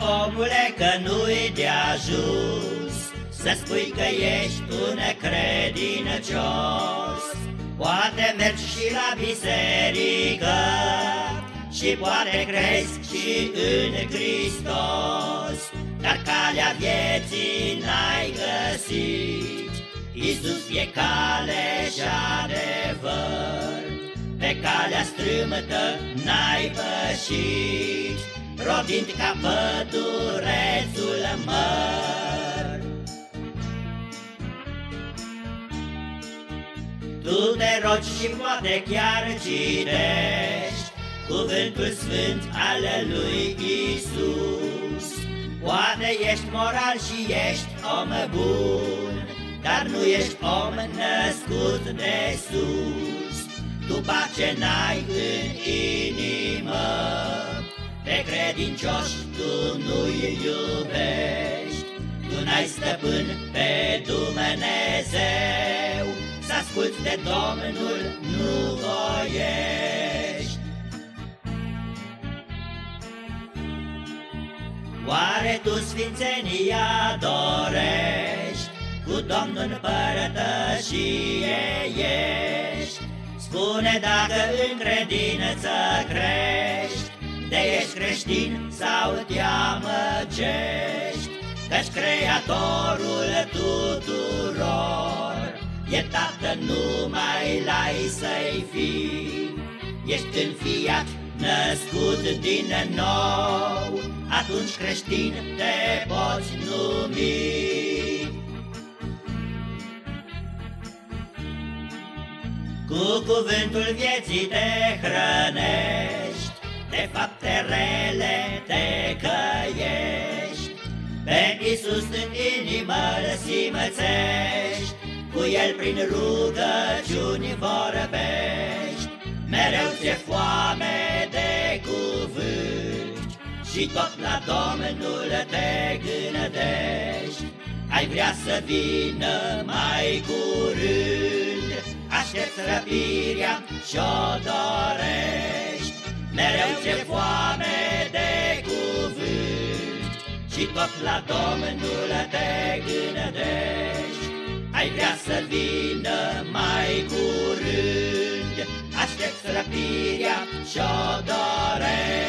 omule că nu-i de ajuns. Să spui că ești un credincios. Poate mergi și la biserică Și poate crezi și în Hristos. Dar calea vieții n-ai găsit. Iisus e cale și adevăr. Pe calea strâmtă n-ai pășit Rodind ca pădurețul măr. Tu te rogi și poate chiar citești Cuvântul sfânt al lui Isus. Poate ești moral și ești om bun Dar nu ești om născut de sus. Tu pace n-ai în inimă. pe credincioși tu nu-i iubești, Tu n-ai stăpân pe Dumnezeu, Să asculți de Domnul nu voiești. Oare tu sfințenia dorești, Cu Domnul părătășie ești? Spune dacă în credință crești, de ești creștin sau te amăgești, Căci Creatorul tuturor E Tată numai lai să-i fii. Ești înfiat, născut din nou, Atunci creștin te poți numi. Cu cuvântul vieții te hrănești, Iisus în inimă îl simățești, Cu El prin rugăciuni vorbești, Mereu ți-e foame de cuvânt, Și tot la Domnul te gândești, Ai vrea să vină mai curând, Aștepți răpirea și-o dorești, Și tot la Domnul te gândești Ai vrea să vină mai curând. Aștept răpirea și-o dorești